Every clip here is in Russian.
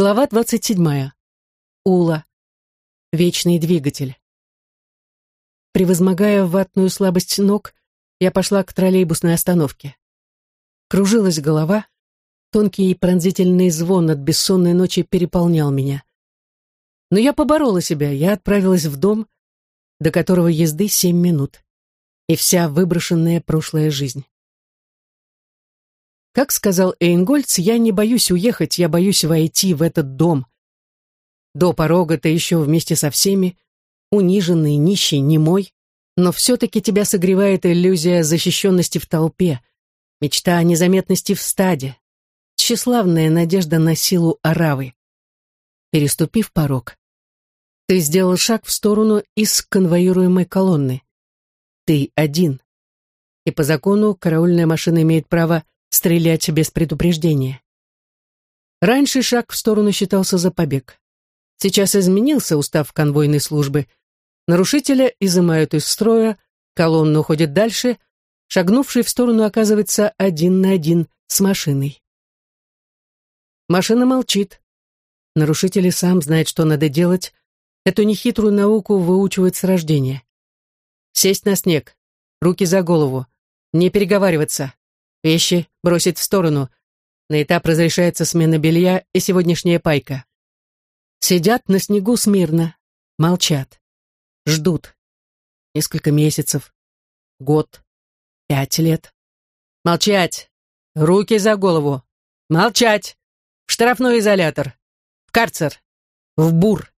Глава двадцать седьмая. Ула. Вечный двигатель. Превозмогая ватную слабость ног, я пошла к троллейбусной остановке. Кружилась голова, тонкий и пронзительный звон от бессонной ночи переполнял меня. Но я поборола себя, я отправилась в дом, до которого езды семь минут, и вся выброшенная прошлая жизнь. Как сказал Эйнгольц, я не боюсь уехать, я боюсь войти в этот дом. До порога ты еще вместе со всеми, униженный, нищий, немой, но все-таки тебя согревает иллюзия защищенности в толпе, мечта о незаметности в стаде, тщеславная надежда на силу оравы. Переступив порог, ты сделал шаг в сторону из конвоируемой колонны. Ты один. И по закону караульная машина имеет право стрелять без предупреждения. Раньше шаг в сторону считался за побег. Сейчас изменился устав конвойной службы. Нарушителя изымают из строя, колонна уходит дальше, шагнувший в сторону оказывается один на один с машиной. Машина молчит. Нарушитель сам знает, что надо делать, Эту нехитрую науку выучивают с рождения. Сесть на снег, руки за голову, не переговариваться, вещи бросить в сторону. На этап разрешается смена белья и сегодняшняя пайка. Сидят на снегу смирно, молчат, ждут. Несколько месяцев, год, пять лет. Молчать! Руки за голову! Молчать! В штрафной изолятор! В карцер! В бур!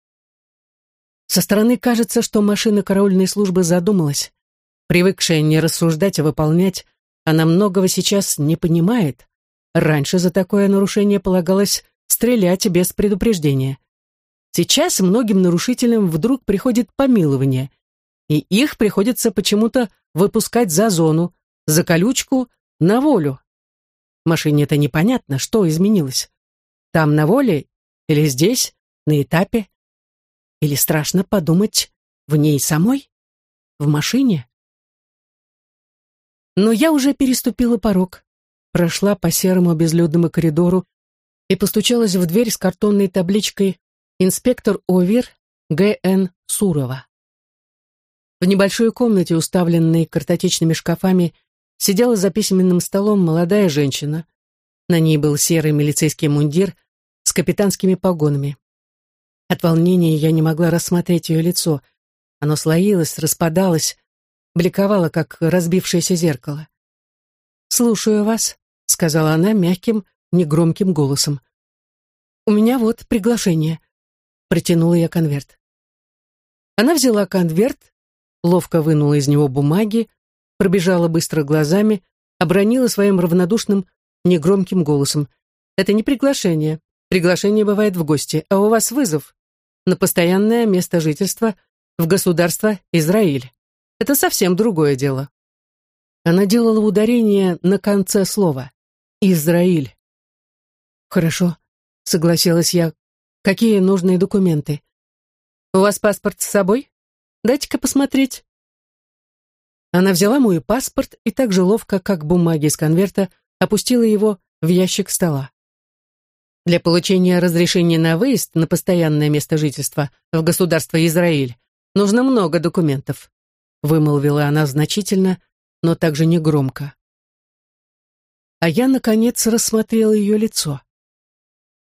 Со стороны кажется, что машина караульной службы задумалась. Привыкшая не рассуждать, а выполнять, она многого сейчас не понимает. Раньше за такое нарушение полагалось стрелять без предупреждения. Сейчас многим нарушителям вдруг приходит помилование, и их приходится почему-то выпускать за зону, за колючку, на волю. Машине это непонятно, что изменилось. Там на воле или здесь, на этапе? Или страшно подумать в ней самой? В машине? Но я уже переступила порог, прошла по серому безлюдному коридору и постучалась в дверь с картонной табличкой «Инспектор ОВИР Г.Н. Сурова». В небольшой комнате, уставленной картотечными шкафами, сидела за письменным столом молодая женщина. На ней был серый милицейский мундир с капитанскими погонами. От волнения я не могла рассмотреть ее лицо. Оно слоилось, распадалось, бликовало, как разбившееся зеркало. «Слушаю вас», — сказала она мягким, негромким голосом. «У меня вот приглашение», — протянула я конверт. Она взяла конверт, ловко вынула из него бумаги, пробежала быстро глазами, обронила своим равнодушным, негромким голосом. «Это не приглашение. Приглашение бывает в гости, а у вас вызов на постоянное место жительства в государство Израиль. Это совсем другое дело. Она делала ударение на конце слова. Израиль. Хорошо, согласилась я. Какие нужные документы? У вас паспорт с собой? Дайте-ка посмотреть. Она взяла мой паспорт и так же ловко, как бумаги из конверта, опустила его в ящик стола. Для получения разрешения на выезд на постоянное место жительства в государство Израиль нужно много документов, вымолвила она значительно, но также негромко. А я, наконец, рассмотрела ее лицо.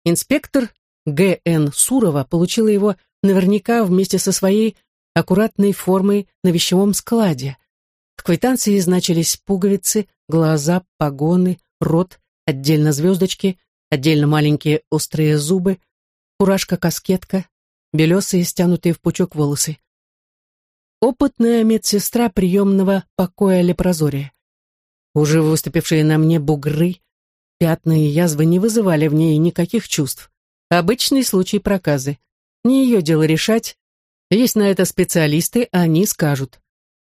Инспектор Г.Н. Сурова получила его наверняка вместе со своей аккуратной формой на вещевом складе. В квитанции значились пуговицы, глаза, погоны, рот, отдельно звездочки, отдельно маленькие острые зубы, фуражка-каскетка, белесые, стянутые в пучок волосы. Опытная медсестра приемного покоя лепрозория. Уже выступившие на мне бугры, пятна и язвы не вызывали в ней никаких чувств. Обычный случай проказы. Не ее дело решать. Есть на это специалисты, они скажут.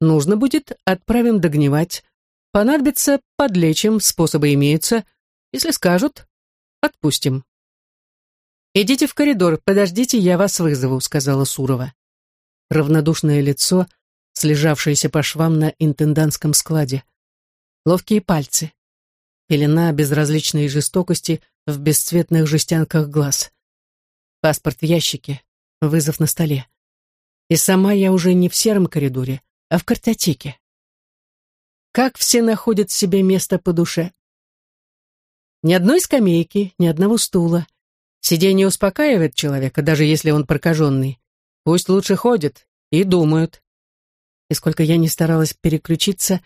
Нужно будет, отправим догнивать. Понадобится, подлечим, способы имеются. Если скажут, Отпустим. «Идите в коридор, подождите, я вас вызову», — сказала Сурова. Равнодушное лицо, слежавшееся по швам на интендантском складе. Ловкие пальцы. Пелена безразличной жестокости в бесцветных жестянках глаз. Паспорт в ящике, вызов на столе. И сама я уже не в сером коридоре, а в картотеке. Как все находят себе место по душе. Ни одной скамейки, ни одного стула. Сидение успокаивает человека, даже если он прокаженный. Пусть лучше ходят и думают. И сколько я не старалась переключиться,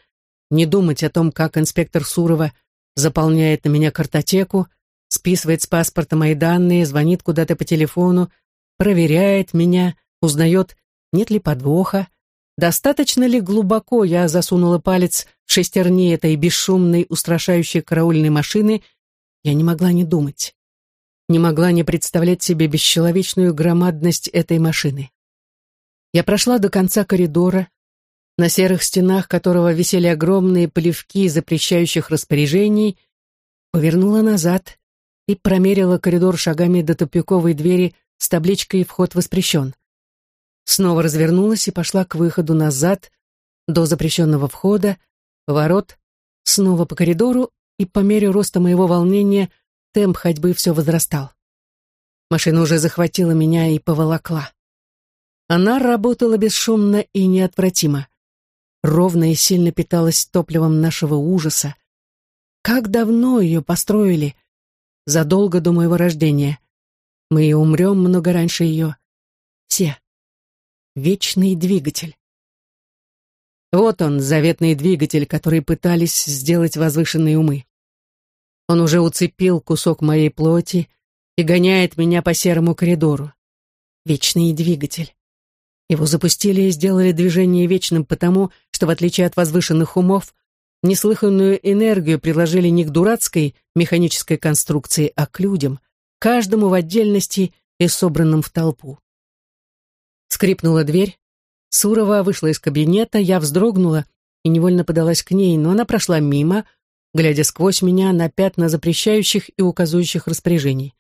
не думать о том, как инспектор Сурова заполняет на меня картотеку, списывает с паспорта мои данные, звонит куда-то по телефону, проверяет меня, узнает, нет ли подвоха, достаточно ли глубоко я засунула палец в шестерни этой бесшумной, устрашающей караульной машины, я не могла не думать. Не могла не представлять себе бесчеловечную громадность этой машины. Я прошла до конца коридора, на серых стенах которого висели огромные плевки запрещающих распоряжений, повернула назад и промерила коридор шагами до тупиковой двери с табличкой «Вход воспрещен». Снова развернулась и пошла к выходу назад, до запрещенного входа, ворот, снова по коридору, и по мере роста моего волнения темп ходьбы все возрастал. Машина уже захватила меня и поволокла. Она работала бесшумно и неотвратимо. Ровно и сильно питалась топливом нашего ужаса. Как давно ее построили? Задолго до моего рождения. Мы и умрем много раньше ее. Все. Вечный двигатель. Вот он, заветный двигатель, который пытались сделать возвышенные умы. Он уже уцепил кусок моей плоти и гоняет меня по серому коридору. Вечный двигатель. Его запустили и сделали движение вечным потому, что, в отличие от возвышенных умов, неслыханную энергию приложили не к дурацкой механической конструкции, а к людям, каждому в отдельности и собранным в толпу. Скрипнула дверь, Сурова вышла из кабинета, я вздрогнула и невольно подалась к ней, но она прошла мимо, глядя сквозь меня на пятна запрещающих и указывающих распоряжений.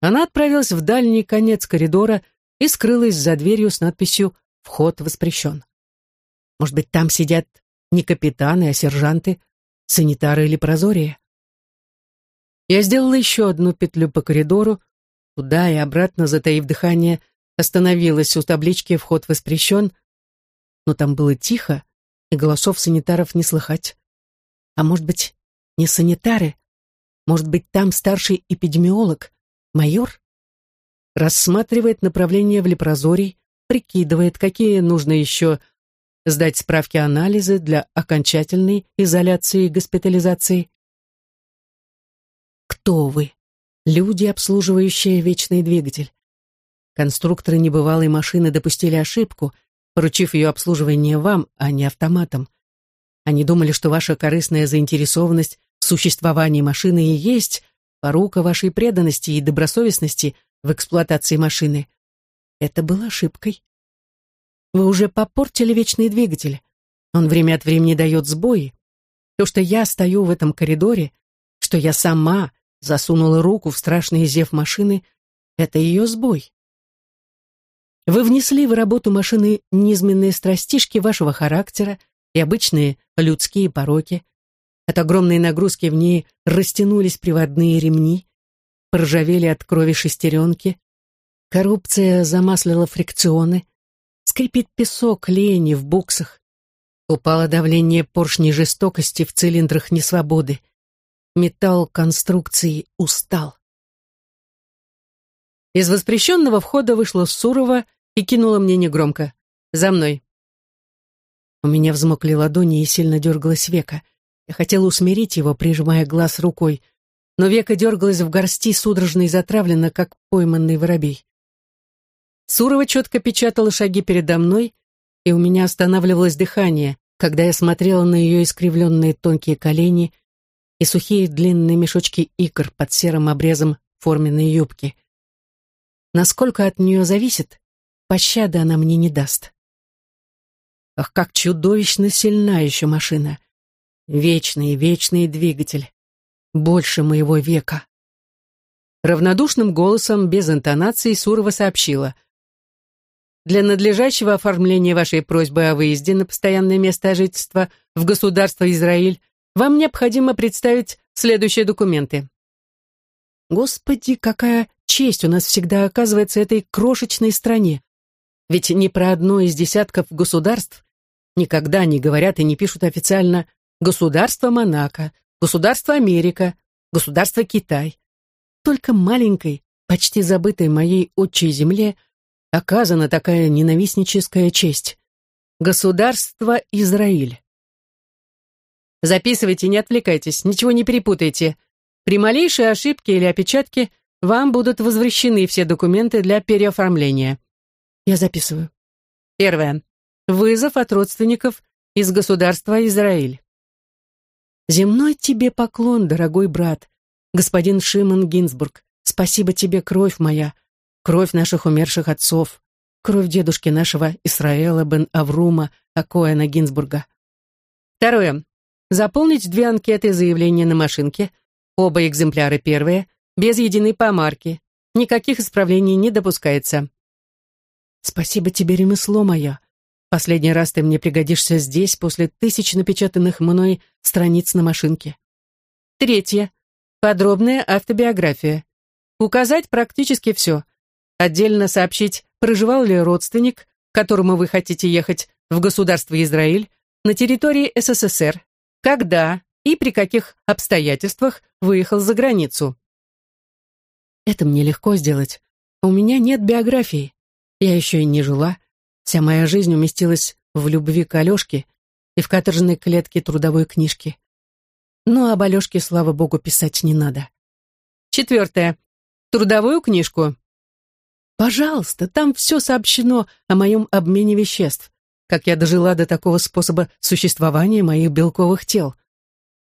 Она отправилась в дальний конец коридора и скрылась за дверью с надписью «Вход воспрещен». Может быть, там сидят не капитаны, а сержанты, санитары или прозория? Я сделала еще одну петлю по коридору, туда и обратно, затаив дыхание, остановилась у таблички «Вход воспрещен», но там было тихо, и голосов санитаров не слыхать. А может быть, не санитары? Может быть, там старший эпидемиолог, майор? рассматривает направление в лепрозорий, прикидывает, какие нужно еще сдать справки-анализы для окончательной изоляции и госпитализации. Кто вы? Люди, обслуживающие вечный двигатель. Конструкторы небывалой машины допустили ошибку, поручив ее обслуживание вам, а не автоматам. Они думали, что ваша корыстная заинтересованность в существовании машины и есть порука вашей преданности и добросовестности – в эксплуатации машины. Это было ошибкой. Вы уже попортили вечный двигатель. Он время от времени дает сбои. То, что я стою в этом коридоре, что я сама засунула руку в страшный зев машины, это ее сбой. Вы внесли в работу машины низменные страстишки вашего характера и обычные людские пороки. От огромной нагрузки в ней растянулись приводные ремни, поржавели от крови шестеренки, коррупция замаслила фрикционы, скрипит песок лени в буксах, упало давление поршней жестокости в цилиндрах несвободы, металл конструкции устал. Из воспрещенного входа вышла Сурова и кинула мне негромко. «За мной!» У меня взмокли ладони и сильно дергалось века. Я хотела усмирить его, прижимая глаз рукой, но века дергалась в горсти судорожно и затравленно, как пойманный воробей. Сурова четко печатала шаги передо мной, и у меня останавливалось дыхание, когда я смотрела на ее искривленные тонкие колени и сухие длинные мешочки икр под серым обрезом форменной юбки. Насколько от нее зависит, пощады она мне не даст. Ах, как чудовищно сильна еще машина! Вечный, вечный двигатель больше моего века. Равнодушным голосом, без интонации, Сурова сообщила. Для надлежащего оформления вашей просьбы о выезде на постоянное место жительства в государство Израиль вам необходимо представить следующие документы. Господи, какая честь у нас всегда оказывается этой крошечной стране. Ведь ни про одно из десятков государств никогда не говорят и не пишут официально «Государство Монако», «Государство Америка», «Государство Китай». Только маленькой, почти забытой моей отчей земле оказана такая ненавистническая честь. Государство Израиль. Записывайте, не отвлекайтесь, ничего не перепутайте. При малейшей ошибке или опечатке вам будут возвращены все документы для переоформления. Я записываю. Первое. Вызов от родственников из государства Израиль. Земной тебе поклон, дорогой брат, господин Шимон Гинзбург. Спасибо тебе, кровь моя, кровь наших умерших отцов, кровь дедушки нашего Исраэла бен Аврума Акоэна Гинзбурга. Второе. Заполнить две анкеты заявления на машинке, оба экземпляра первые, без единой помарки. Никаких исправлений не допускается. Спасибо тебе, ремесло мое. Последний раз ты мне пригодишься здесь после тысяч напечатанных мной страниц на машинке. Третье. Подробная автобиография. Указать практически все. Отдельно сообщить, проживал ли родственник, к которому вы хотите ехать в государство Израиль, на территории СССР, когда и при каких обстоятельствах выехал за границу. Это мне легко сделать. У меня нет биографии. Я еще и не жила. Вся моя жизнь уместилась в любви к Алешке и в каторжной клетке трудовой книжки. Но об Алешке, слава богу, писать не надо. Четвертое. Трудовую книжку. Пожалуйста, там все сообщено о моем обмене веществ, как я дожила до такого способа существования моих белковых тел.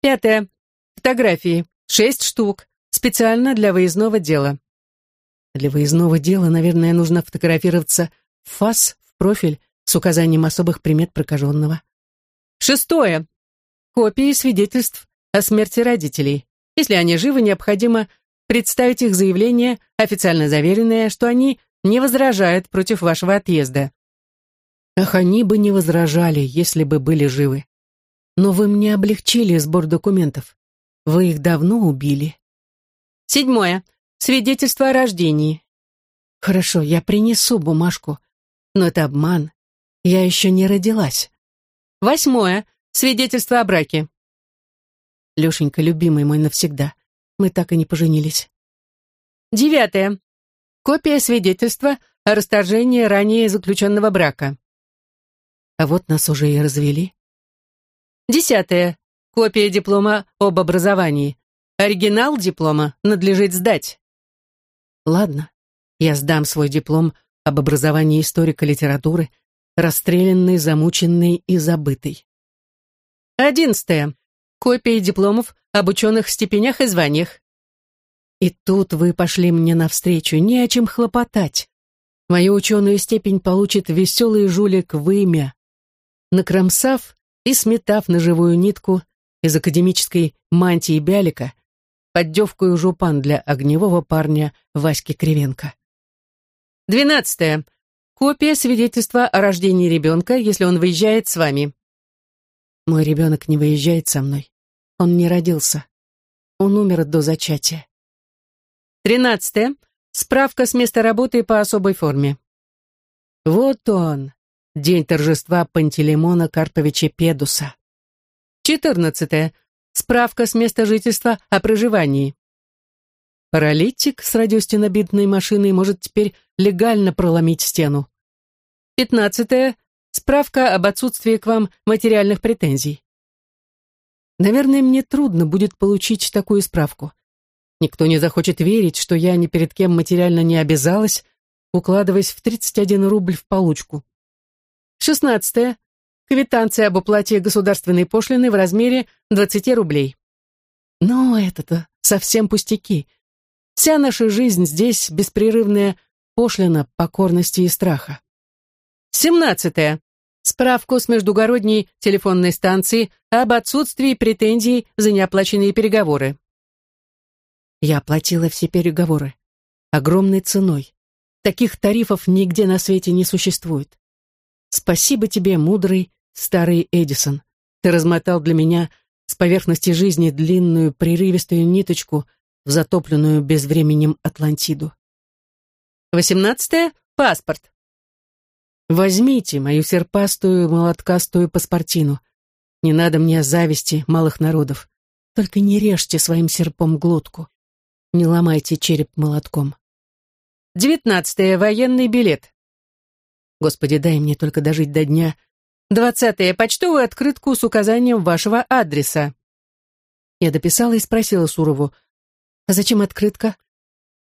Пятое. Фотографии. Шесть штук. Специально для выездного дела. Для выездного дела, наверное, нужно фотографироваться в фас, профиль, с указанием особых примет прокаженного. Шестое. Копии свидетельств о смерти родителей. Если они живы, необходимо представить их заявление, официально заверенное, что они не возражают против вашего отъезда. Ах, они бы не возражали, если бы были живы. Но вы мне облегчили сбор документов. Вы их давно убили. Седьмое. Свидетельство о рождении. Хорошо, я принесу бумажку, но это обман. Я еще не родилась. Восьмое. Свидетельство о браке. Лешенька, любимый мой навсегда. Мы так и не поженились. Девятое. Копия свидетельства о расторжении ранее заключенного брака. А вот нас уже и развели. Десятое. Копия диплома об образовании. Оригинал диплома надлежит сдать. Ладно, я сдам свой диплом об образовании историка литературы, расстрелянный, замученный и забытый. Одиннадцатое. Копии дипломов об ученых степенях и званиях. И тут вы пошли мне навстречу, не о чем хлопотать. Мою ученую степень получит веселый жулик в имя. Накромсав и сметав на живую нитку из академической мантии Бялика, поддевку и жупан для огневого парня Васьки Кривенко. Двенадцатое. Копия свидетельства о рождении ребенка, если он выезжает с вами. Мой ребенок не выезжает со мной. Он не родился. Он умер до зачатия. Тринадцатое. Справка с места работы по особой форме. Вот он, день торжества Пантелеймона Карповича Педуса. Четырнадцатое. Справка с места жительства о проживании. Паралитик с радиостенобитной машиной может теперь легально проломить стену. Пятнадцатое. Справка об отсутствии к вам материальных претензий. Наверное, мне трудно будет получить такую справку. Никто не захочет верить, что я ни перед кем материально не обязалась, укладываясь в 31 рубль в получку. Шестнадцатое квитанция об уплате государственной пошлины в размере 20 рублей. Но это-то совсем пустяки. Вся наша жизнь здесь беспрерывная пошлина покорности и страха. Семнадцатое. Справку с междугородней телефонной станции об отсутствии претензий за неоплаченные переговоры. Я оплатила все переговоры. Огромной ценой. Таких тарифов нигде на свете не существует. Спасибо тебе, мудрый Старый Эдисон, ты размотал для меня с поверхности жизни длинную прерывистую ниточку в затопленную безвременем Атлантиду. Восемнадцатое — паспорт. Возьмите мою серпастую молоткастую паспортину. Не надо мне зависти малых народов. Только не режьте своим серпом глотку. Не ломайте череп молотком. Девятнадцатое — военный билет. Господи, дай мне только дожить до дня. Двадцатое — почтовую открытку с указанием вашего адреса. Я дописала и спросила Сурову, «А зачем открытка?»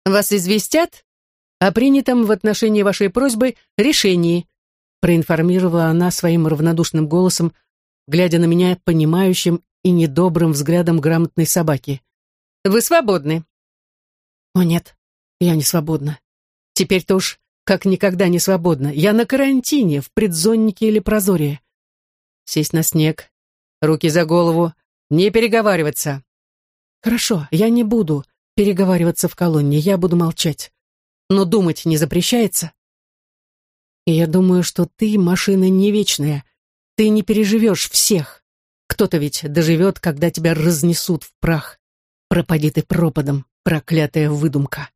«Вас известят о принятом в отношении вашей просьбы решении», проинформировала она своим равнодушным голосом, глядя на меня понимающим и недобрым взглядом грамотной собаки. «Вы свободны». «О нет, я не свободна. Теперь-то уж как никогда не свободна. Я на карантине, в предзоннике или прозоре. Сесть на снег, руки за голову, не переговариваться. Хорошо, я не буду переговариваться в колонне, я буду молчать. Но думать не запрещается. И я думаю, что ты машина не вечная. Ты не переживешь всех. Кто-то ведь доживет, когда тебя разнесут в прах. Пропади ты пропадом, проклятая выдумка.